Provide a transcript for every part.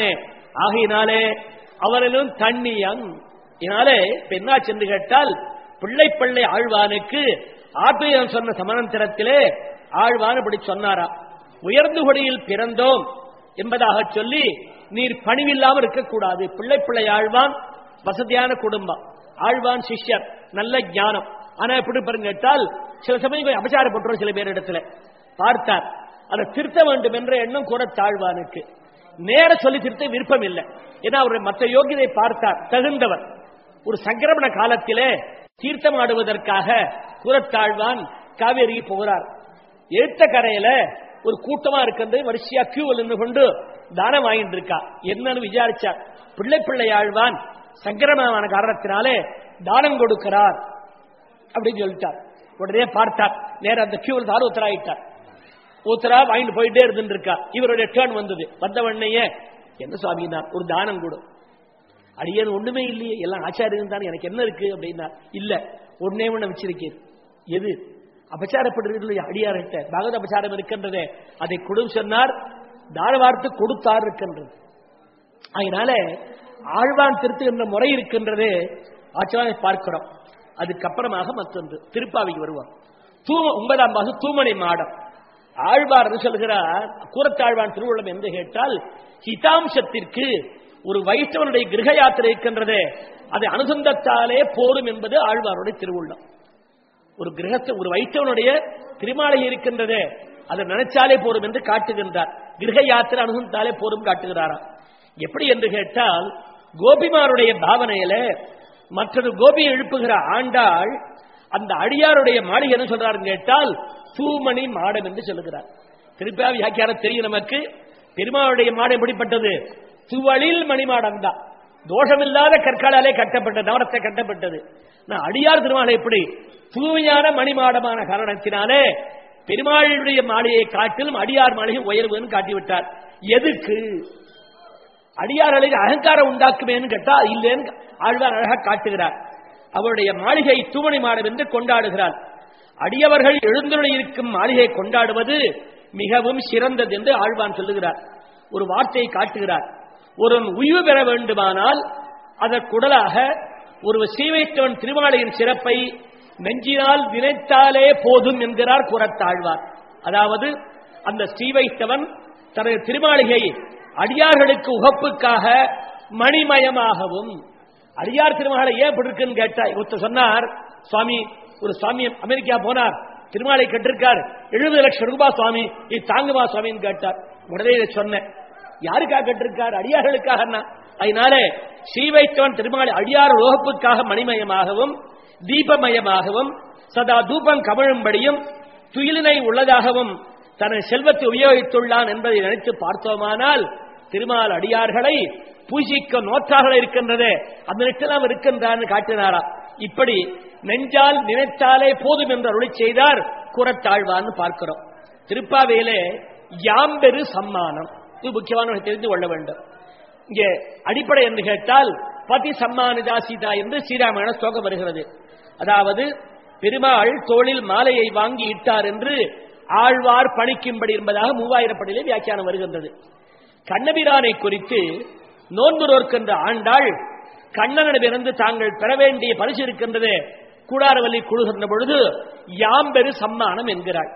ஆகையினாலே அவரிலும் தண்ணியன் இதனாலே இப்ப சென்று கேட்டால் பிள்ளை பிள்ளை ஆழ்வானுக்கு ஆத்மீகம் சொன்ன சமனந்திரத்திலே ஆழ்வான் இப்படி சொன்னாரா உயர்ந்து கொடியில் பிறந்தோம் என்பதாக சொல்லி நீர் பணிவில்லாமல் இருக்கக்கூடாது. பிள்ளை பிள்ளை ஆழ்வான் வசதியான குடும்பம். ஆழ்வான் சிஷ்யர் நல்ல ஞானம். ஆனா எப்படி பாருங்க கேட்டால் சில சமயம் கொஞ்சம் அபச்சாரப்பட்டுரும் சில பேர் இடத்துல பார்த்தார். அதை திருத்த வேண்டும் என்ற எண்ணம் கூட தாழ்வானுக்கு. நேர சொல்லி திருத்த விருப்பம் இல்லை. ஏன்னா அவருடைய மற்ற யோகியதை பார்த்தார் தகுந்தவர். ஒரு சங்கிரமண காலத்திலே தீர்த்தமாடுவதற்காக குரத்தாழ்வான் காவேரி போகிறார். எழுத்த கரையில ஒரு கூட்டமா இருக்கிறது வரிசையா கியூவில் நின்று கொண்டு தானம் வாங்கிட்டு இருக்கா. என்னன்னு விசாரிச்சார் பிள்ளை பிள்ளை ஆழ்வான் சங்கிரமணமான காரணத்தினாலே தானம் கொடுக்கிறார் அப்படின்னு சொல்லிட்டார். உடனே பார்த்தார் நேரம் அந்த கியூவில் தார் உத்தராயிட்டார் உத்தரா வாங்கிட்டு போயிட்டே இருந்துட்டு இருக்கா. இவருடைய டேர்ன் வந்தது. வந்தவண்ணையே என்ன என்ன சுவாமினார் ஒரு தானம் கொடு. அடியேன் ஒண்ணுமே இல்லையே. எல்லாம் ஆச்சாரியம் தான். எனக்கு என்ன இருக்கு? அப்படின்னா இல்ல. ஒன்னே ஒண்ணு வச்சிருக்கேன். எது? அபச்சாரப்படுறது அடியார்கிட்ட. பகவத் அபச்சாரம் இருக்கின்றதே. அதை கொடு சொன்னார். தாழ்வார்த்து கொடுத்தார் இருக்கின்றது. அதனால ஆழ்வான் திருத்துகின்ற முறை இருக்கின்றது. ஆச்சாரம் பார்க்கிறோம். அதுக்கப்புறமாக மற்றொன்று. திருப்பாவிக்கு வருவோம். தூம ஒன்பதாம் பாகு தூமனை மாடம். ஆழ்வார் சொல்கிறார்? கூரத்தாழ்வான் திருவுள்ளம் என்று கேட்டால் ஹிதாம்சத்திற்கு ஒரு வைஷ்ணவனுடைய கிரக யாத்திரை இருக்கின்றதே. அது அனுசந்தத்தாலே போரும் என்பது ஆழ்வாருடைய திருவுள்ளம். ஒரு கிரகத்தை ஒரு வைஷ்ணவனுடைய திருமாலை இருக்கின்றதே. அதை நினைச்சாலே போரும் என்று காட்டுகின்றார். கிரக யாத்திரை அனுசந்தாலே போரும் காட்டுகிறாராம். எப்படி என்று கேட்டால் கோபிமாருடைய பாவனையில மற்றொரு கோபியை எழுப்புகிற ஆண்டாள் அந்த அடியாருடைய மாளிகை என்ன சொல்றாரு கேட்டால் தூமணி மாடம் என்று சொல்லுகிறார். திருப்பியா வியாக்கியாரம் தெரியும் நமக்கு. பெருமாளுடைய மாடம் எப்படிப்பட்டது? துவளில் மணிமாடம் தான். தோஷமில்லாத கற்களாலே கட்டப்பட்ட நவரத்தை கட்டப்பட்டது. நான் அடியார் திருமாலை எப்படி? தூய்மையான மணிமாடமான காரணத்தினாலே பெருமாளுடைய மாளிகையை காட்டிலும் அடியார் மாளிகை உயர்வுன்னு காட்டிவிட்டார். எதுக்கு? அடியார்களுக்கு அகங்காரம் உண்டாக்குமேன்னு கேட்டா இல்லைன்னு ஆழ்வார் அழகா காட்டுகிறார். அவருடைய மாளிகை தூமணி மாடம் என்று கொண்டாடுகிறார். அடியவர்கள் எழுந்துள்ள இருக்கும் மாளிகை கொண்டாடுவது மிகவும் சிறந்தது என்று ஆழ்வான் சொல்லுகிறார். ஒரு வார்த்தையை காட்டுகிறார். ஒரு உய்வு பெற வேண்டுமானால் அதற்குடலாக ஒரு சீவைத்தவன் திருமாலையின் சிறப்பை நெஞ்சினால் நினைத்தாலே போதும் என்கிறார் குரத்தாழ்வார் அதாவது அந்த ஸ்ரீவைத்தவன் தனது திருமாளிகை அடியார்களுக்கு உகப்புக்காக மணிமயமாகவும் அடியார் திருமகளை ஏன் இப்படி இருக்குன்னு கேட்டா ஒருத்தர் சொன்னார் சுவாமி ஒரு சுவாமி அமெரிக்கா போனார் திருமாலை கட்டிருக்கார் எழுபது லட்சம் ரூபாய் சுவாமி இது தாங்குமா சுவாமின்னு கேட்டார். உடனே இதை சொன்னேன். யாருக்காக கட்டிருக்கார்? அடியார்களுக்காக அதனால ஸ்ரீவைத்தவன் திருமாலை அடியார் லோகப்புக்காக மணிமயமாகவும் தீபமயமாகவும் சதா தூபம் கமழும்படியும் துயிலினை உள்ளதாகவும் தனது செல்வத்தை உபயோகித்துள்ளான் என்பதை நினைத்து பார்த்தோமானால் திருமால் அடியார்களை பூஜிக்க நோற்றாக இருக்கின்றதே அந்த நிட்டலாம் இருக்கின்றான்னு காட்டினாரா? இப்படி நெஞ்சால் நினைத்தாலே போதும் என்று அருளி செய்தார் கூறத்தாழ்வான்னு பார்க்கிறோம். திருப்பாவையிலே யாம்பெரு சம்மானம் இது முக்கியமான தெரிந்து கொள்ள வேண்டும். இங்கே அடிப்படை என்று கேட்டால் பதி சம்மானிதா சீதா என்று ஸ்ரீராமாயண ஸ்லோகம் வருகிறது. அதாவது பெருமாள் தோளில் மாலையை வாங்கி இட்டார் என்று ஆழ்வார் பணிக்கும்படி என்பதாக மூவாயிரப்படியிலே வியாக்கியானம் வருகின்றது. கண்ணபிரானை குறித்து நோன்புரோர்க்கின்ற ஆண்டாள் கண்ணனிடமிருந்து தாங்கள் பெற வேண்டிய பரிசு இருக்கின்றது. கூடாரவல்லி குழுகின்ற பொழுது யாம்பெரு சம்மானம் என்கிறாள்.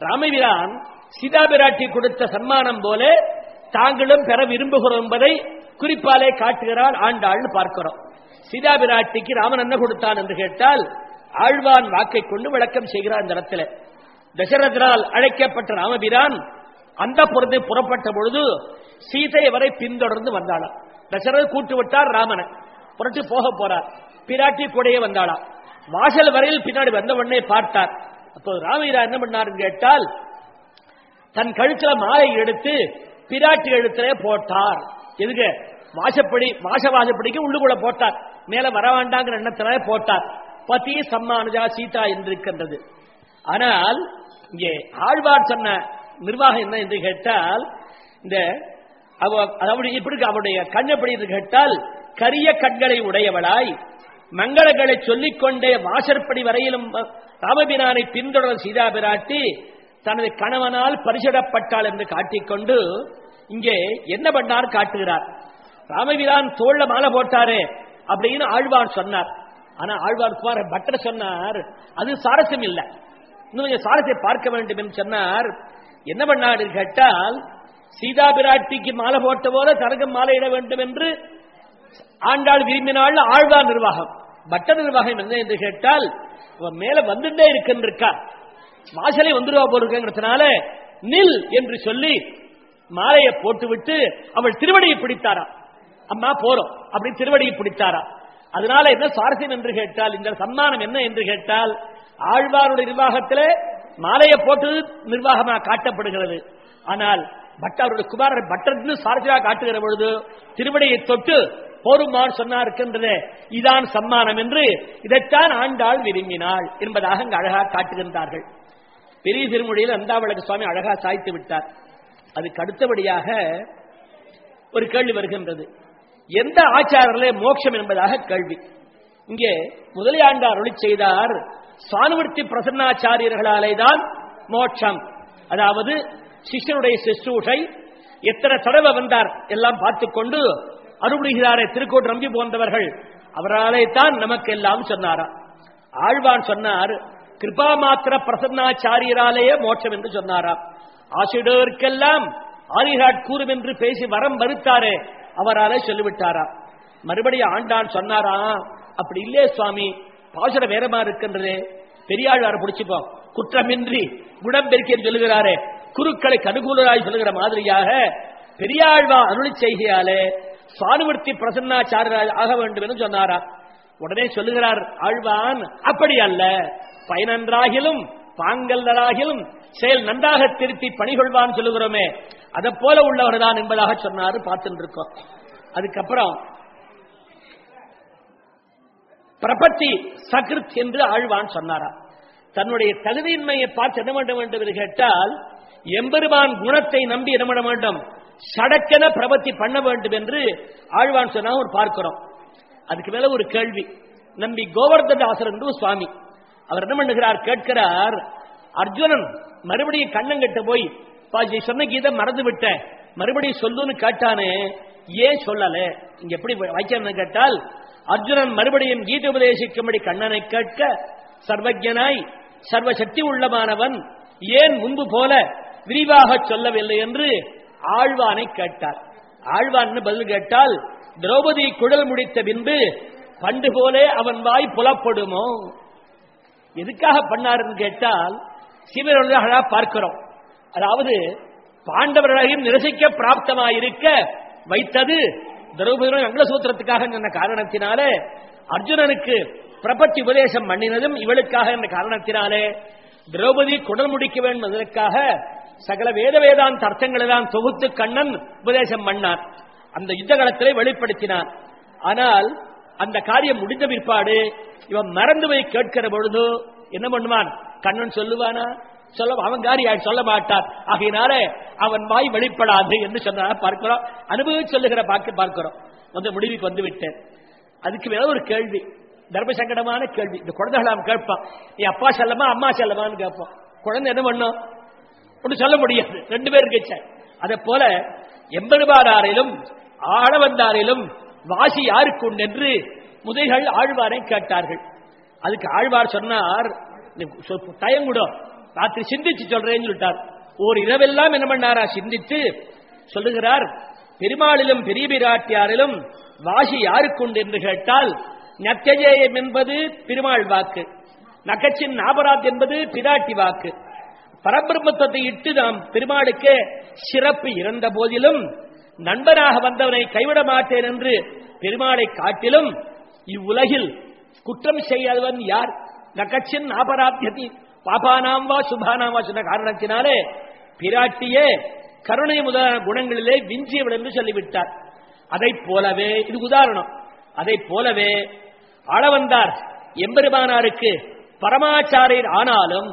ராமபிரான் சிதாபிராட்டி கொடுத்த சன்மானம் போல தாங்களும் பெற விரும்புகிறோம் என்பதை குறிப்பாலே காட்டுகிறாள் ஆண்டாள்னு பார்க்கிறோம். சிதாபிராட்டிக்கு ராமன் என்ன கொடுத்தான் என்று கேட்டால் ஆழ்வான் வாக்கை கொண்டு விளக்கம் செய்கிறார் இந்த இடத்துல. தசரதனால் அழைக்கப்பட்ட ராமபிரான் அந்த புறத்தை புறப்பட்ட பொழுது சீதை வரை பின்தொடர்ந்து வந்தாளாம் தசரத் கூட்டு விட்டார் ராமனை. புரட்டு போக போறார். பிராட்டி கூடையே வந்தாளா. வாசல் வரையில் பின்னாடி வந்த உடனே பார்த்தார். அப்போ ராமீரா என்ன பண்ணாருன்னு கேட்டால் தன் கழுத்துல மாலை எடுத்து பிராட்டி எழுத்திலே போட்டார். எதுக்கு? வாசப்படி வாச வாசப்படிக்கு உள்ளுக்குள்ள போட்டார். மேல வர வேண்டாங்கிற எண்ணத்திலே போட்டார். பதி சம்மானுஜா சீதா என்று இருக்கின்றது ஆனால் இங்கே ஆழ்வார் சொன்ன நிர்வாகம் என்ன என்று கேட்டால் இந்த அவருடைய இப்படி அவருடைய கண் எப்படி என்று கேட்டால் கரிய கண்களை உடையவளாய் மங்களங்களை சொல்லிக்கொண்டே வாசற்படி வரையிலும் ராமபிரானை பின்தொடர் சீதா பிராட்டி தனது கணவனால் பரிசிடப்பட்டாள் என்று காட்டிக்கொண்டு இங்கே என்ன பண்ணார் காட்டுகிறார். ராமபிரான் தோல்ல மாலை போட்டாரே அப்படின்னு ஆழ்வான் சொன்னார். ஆனா ஆழ்வார் குமார் பட்டர் சொன்னார் அது சாரசியம் இல்லை. இன்னும் கொஞ்சம் சாரத்தை பார்க்க வேண்டும் என்று சொன்னார். என்ன பண்ணாரு கேட்டால் சீதா பிராட்டிக்கு மாலை போட்ட போல தனக்கும் மாலை இட வேண்டும் என்று ஆண்டாள் விரும்பினாள் ஆழ்வார் நிர்வாகம். பட்ட நிர்வாகம் என்ன என்று கேட்டால் மேல வந்துட்டே இருக்கின்றிருக்கா. வாசலை வந்துருவா போல நில் என்று சொல்லி மாலையை போட்டுவிட்டு அவள் திருவடியை பிடித்தாரா அம்மா போறோம் அப்படி திருவடியை பிடித்தாரா அதனால என்ன சுவாரஸ்யம் என்று கேட்டால் இந்த சன்மானம் என்ன என்று கேட்டால் ஆழ்வாருடைய நிர்வாகத்திலே மாலையை போட்டு நிர்வாகமாக காட்டப்படுகிறது. ஆனால் பட்டருடைய குமாரர் பட்டர்னு சார்ஜா காட்டுகிற பொழுது திருவடியை தொட்டு போருமான் சொன்னார் இருக்கின்றதே இதான் சம்மானம் என்று இதைத்தான் ஆண்டாள் விரும்பினாள் என்பதாக அங்கு அழகாக காட்டுகின்றார்கள். பெரிய திருமொழியில் அந்தாவளக்கு சுவாமி அழகா சாய்த்து விட்டார். அதுக்கு அடுத்தபடியாக ஒரு கேள்வி வருகின்றது. எந்த ஆச்சாரர்களே மோட்சம் என்பதாக கேள்வி. இங்கே முதலியாண்டார் அருளி செய்தார் சானுவர்த்தி பிரசன்னாச்சாரியர்களாலே தான் மோட்சம். அதாவது சிஷ்யனுடைய சிற்றூஷை எத்தனை தடவை வந்தார் எல்லாம் பார்த்துக்கொண்டு கொண்டு அருள்கிறாரே திருக்கோட்டு நம்பி போன்றவர்கள் அவராலே தான் நமக்கு எல்லாம் சொன்னாரா. ஆழ்வான் சொன்னார் கிருபா மாத்திர பிரசன்னாச்சாரியராலேயே மோட்சம் என்று சொன்னாரா. ஆசிரியருக்கெல்லாம் ஆரிகாட் கூறும் என்று பேசி வரம் மறுத்தாரே அவராலே சொல்லிவிட்டாரா. மறுபடியும் ஆண்டான் சொன்னாரா அப்படி இல்லையே சுவாமி பாசுரம் வேறமா இருக்கின்றதே. பெரியாழ்வார பிடிச்சுப்போம். குற்றமின்றி குணம் பெருக்கி சொல்லுகிறாரே. குருக்களுக்கு அனுகூலராய் சொல்லுகிற மாதிரியாக பெரியாழ்வா அருளி செய்கையாலே சானுவர்த்தி பிரசன்னாச்சாரியராய் ஆக வேண்டும் என்று சொன்னாரா. உடனே சொல்லுகிறார் ஆழ்வான் அப்படி அல்ல. பயனன்றாகிலும் பாங்கல்லராகிலும் செயல் நன்றாக திருத்தி பணிகொள்வான் சொல்லுகிறோமே. அதை போல உள்ளவர் தான் என்பதாக சொன்னாரு பார்த்துட்டு இருக்கோம். அதுக்கப்புறம் பிரபத்தி சகிருத் என்று ஆழ்வான் சொன்னாரா. தன்னுடைய தகுதியின்மையை பார்த்து என்ன பண்ண வேண்டும் என்று கேட்டால் எம்பெருமான் குணத்தை நம்பி என்ன பண்ண வேண்டும்? சடக்கென பிரபத்தி பண்ண வேண்டும் என்று ஆழ்வான் சொன்னா ஒரு பார்க்கிறோம். அதுக்கு மேல ஒரு கேள்வி. நம்பி கோவர்ததாசர் என்று சுவாமி. அவர் என்ன பண்ணுகிறார் கேட்கிறார் அர்ஜுனன் மறுபடியும் கண்ணங்கிட்ட போய் பாஜி சொன்ன கீதை மறந்து விட்ட. மறுபடியும் சொல்லுன்னு கேட்டானே ஏன் சொல்லல? இங்க எப்படி வாய்க்கணும் கேட்டால் அர்ஜுனன் மறுபடியும் கீதை உபதேசிக்கும்படி கண்ணனை கேட்க சர்வஜனாய் சர்வ சக்தி உள்ளமானவன் ஏன் முன்பு போல விரிவாக சொல்லவில்லை? என்று ஆழ்வானை கேட்டார். ஆழ்வான் பதில் கேட்டால் திரௌபதி குழல் முடித்த பின்பு பண்டு போலே அவன் வாய் புலப்படுமோ? எதுக்காக பண்ணாருன்னு கேட்டால் சிவனொழியாக பார்க்கிறோம். அதாவது பாண்டவர்களையும் நிரசிக்க பிராப்தமாயிருக்க வைத்தது திரௌபதியுடன் மங்கள சூத்திரத்துக்காக என்ற காரணத்தினாலே அர்ஜுனனுக்கு பிரபத்தி உபதேசம் பண்ணினதும் இவளுக்காக என்ற காரணத்தினாலே திரௌபதி குடல் முடிக்க வேண்டும் என்பதற்காக சகல வேத வேதாந்த அர்த்தங்களை தான் தொகுத்து கண்ணன் உபதேசம் பண்ணார். அந்த யுத்த காலத்திலே வெளிப்படுத்தினார். ஆனால் அந்த காரியம் முடிந்த பிற்பாடு இவன் மறந்து போய் கேட்கிற பொழுது என்ன பண்ணுவான்? கண்ணன் சொல்லுவானா? சொல்ல அவன் காரியம் சொல்ல மாட்டார் ஆகையினால அவன் வாய் வெளிப்படாது என்று சொன்னதாக பார்க்கிறோம். அனுபவிச்சு சொல்லுகிற பார்க்க பார்க்கிறோம். வந்து முடிவுக்கு வந்து விட்டேன். அதுக்கு மேல ஒரு கேள்வி. தர்ம சங்கடமான கேள்வி. இந்த குழந்தைகள் அவன் கேட்பான். நீ அப்பா செல்லமா அம்மா செல்லமான்னு கேட்பான். குழந்தை என்ன பண்ணும்? ஒன்று சொல்ல முடியாது. ரெண்டு பேரும் கேச்சேன் அதே போல எம்பெருமானாரிலும் ஆழவந்தாரிலும் வாசி யாருக்கு உண்டு என்று முதைகள் ஆழ்வாரை கேட்டார்கள். அதுக்கு ஆழ்வார் சொன்னார் தயங்குடும் ராத்திரி சிந்திச்சு சொல்றேன்னு சொல்லிட்டார். ஓர் இரவெல்லாம் என்ன பண்ணாரா? சிந்தித்து சொல்லுகிறார் பெருமாளிலும் பெரிய பிராட்டியாரிலும் வாசி யாருக்குண்டு? என்று கேட்டால் நத்தியஜேயம் என்பது பெருமாள் வாக்கு. நகச்சின் நாபராத் என்பது பிராட்டி வாக்கு. பரபிரம்மத்தை இட்டு நாம் பெருமாளுக்கு சிறப்பு இருந்த போதிலும் நண்பனாக வந்தவனை கைவிட மாட்டேன் என்று பெருமாளை காட்டிலும் இவ்வுலகில் குற்றம் செய்யாதவன் யார்? நகச்சின் நாபராத்தியதி பாபானாம் வா சுபானாம் வா சொன்ன காரணத்தினாலே பிராட்டியே கருணை முதலான குணங்களிலே விஞ்சியவள் என்று சொல்லிவிட்டார். அதை போலவே இது உதாரணம். அதை போலவே ஆளவந்தார் எம்பெருமானாருக்கு பரமாச்சாரியர் ஆனாலும்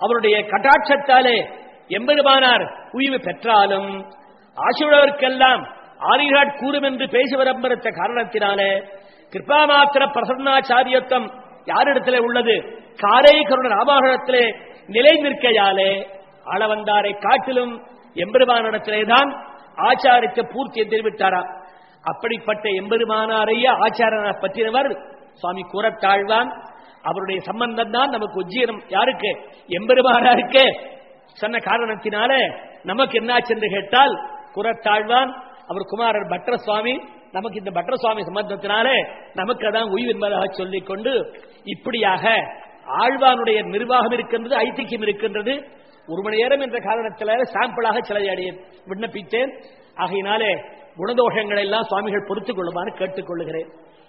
அவருடைய கட்டாட்சத்தாலே எம்பெருமானார் உய்வு பெற்றாலும் ஆசிரியர்களுக்கெல்லாம் ஆலிகாட் கூறும் என்று பேசி வரம்பெருத்த காரணத்தினாலே கிருபாமாத்திர பிரசன்னாச்சாரியத்துவம் யாரிடத்திலே உள்ளது? காரை கருண ராமாகணத்திலே நிலை நிற்கையாலே ஆளவந்தாரை காட்டிலும் எம்பெருமானிடத்திலேதான் ஆச்சாரத்தை பூர்த்தியை தெரிவித்தாராம் அப்படிப்பட்ட எம்பெருமானாரையே ஆச்சாரனை பற்றினவர் சுவாமி கூறத்தாழ்வான். அவருடைய சம்பந்தம் தான் நமக்கு உஜ்ஜீரம் யாருக்கு? எம்பெருமானாருக்கு. சொன்ன காரணத்தினால நமக்கு என்னாச்சு என்று கேட்டால் குரத்தாழ்வான் அவர் குமாரர் பட்டர சுவாமி நமக்கு இந்த பட்டர சுவாமி சம்பந்தத்தினாலே நமக்கு அதான் உயிர் என்பதாக சொல்லிக் கொண்டு இப்படியாக ஆழ்வானுடைய நிர்வாகம் இருக்கின்றது ஐதிக்கியம் இருக்கின்றது. ஒரு மணி நேரம் என்ற காரணத்தில் சாம்பிளாக சிலை அடைய விண்ணப்பித்தேன். ஆகையினாலே குணதோஷங்களை எல்லாம் சுவாமிகள் பொறுத்துக் கொள்ளுமாறு கேட்டுக் கொள்ளுகிறேன்.